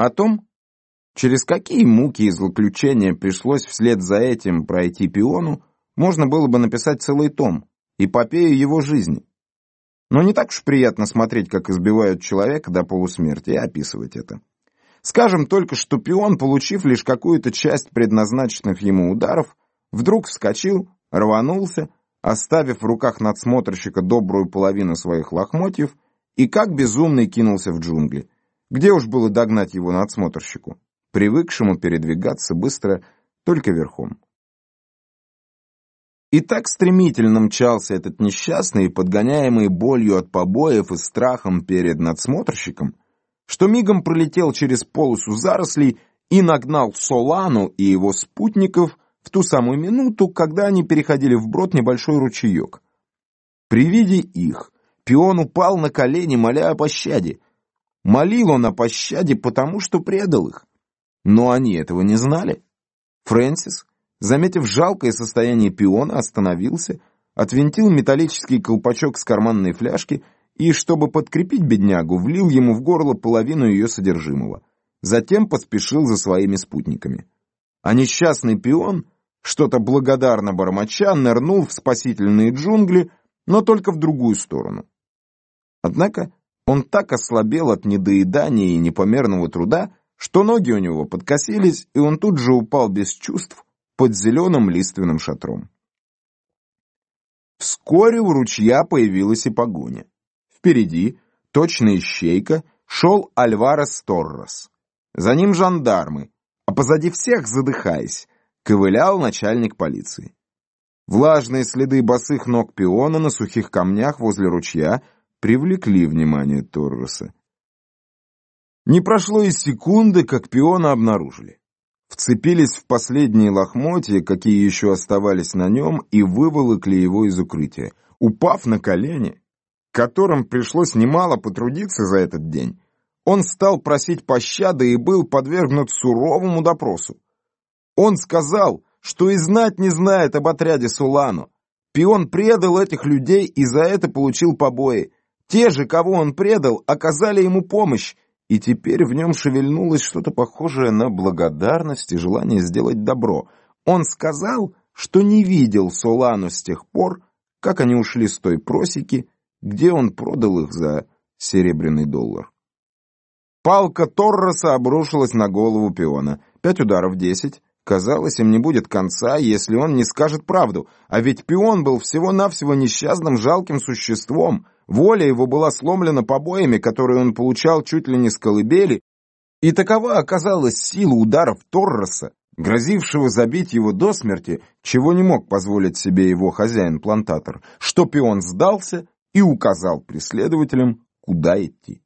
О том, через какие муки и злоключения пришлось вслед за этим пройти пиону, можно было бы написать целый том, эпопею его жизни. Но не так уж приятно смотреть, как избивают человека до полусмерти, и описывать это. Скажем только, что пион, получив лишь какую-то часть предназначенных ему ударов, вдруг вскочил, рванулся, оставив в руках надсмотрщика добрую половину своих лохмотьев, и как безумный кинулся в джунгли. Где уж было догнать его надсмотрщику, привыкшему передвигаться быстро только верхом. И так стремительно мчался этот несчастный, подгоняемый болью от побоев и страхом перед надсмотрщиком, что мигом пролетел через полосу зарослей и нагнал Солану и его спутников в ту самую минуту, когда они переходили вброд небольшой ручеек. При виде их пион упал на колени, моля о пощаде. Молил он о пощаде, потому что предал их. Но они этого не знали. Фрэнсис, заметив жалкое состояние пиона, остановился, отвинтил металлический колпачок с карманной фляжки и, чтобы подкрепить беднягу, влил ему в горло половину ее содержимого. Затем поспешил за своими спутниками. А несчастный пион, что-то благодарно бормоча, нырнул в спасительные джунгли, но только в другую сторону. Однако он так ослабел от недоедания и непомерного труда, что ноги у него подкосились, и он тут же упал без чувств под зеленым лиственным шатром. Вскоре у ручья появилась и погоня. Впереди, точно ищейка, шел Альварес Торрос. За ним жандармы, а позади всех, задыхаясь, ковылял начальник полиции. Влажные следы босых ног пиона на сухих камнях возле ручья привлекли внимание Торроса. Не прошло и секунды, как пиона обнаружили. Вцепились в последние лохмотья, какие еще оставались на нем, и выволокли его из укрытия. Упав на колени, которым пришлось немало потрудиться за этот день, он стал просить пощады и был подвергнут суровому допросу. Он сказал, что и знать не знает об отряде Сулану. Пион предал этих людей и за это получил побои. Те же, кого он предал, оказали ему помощь, и теперь в нем шевельнулось что-то похожее на благодарность и желание сделать добро. Он сказал, что не видел Солану с тех пор, как они ушли с той просеки, где он продал их за серебряный доллар. Палка Торроса обрушилась на голову пиона. Пять ударов, десять. Казалось, им не будет конца, если он не скажет правду. А ведь пион был всего-навсего несчастным жалким существом. Воля его была сломлена побоями, которые он получал чуть ли не с колыбели. И такова оказалась сила ударов Торроса, грозившего забить его до смерти, чего не мог позволить себе его хозяин-плантатор, что пион сдался и указал преследователям, куда идти.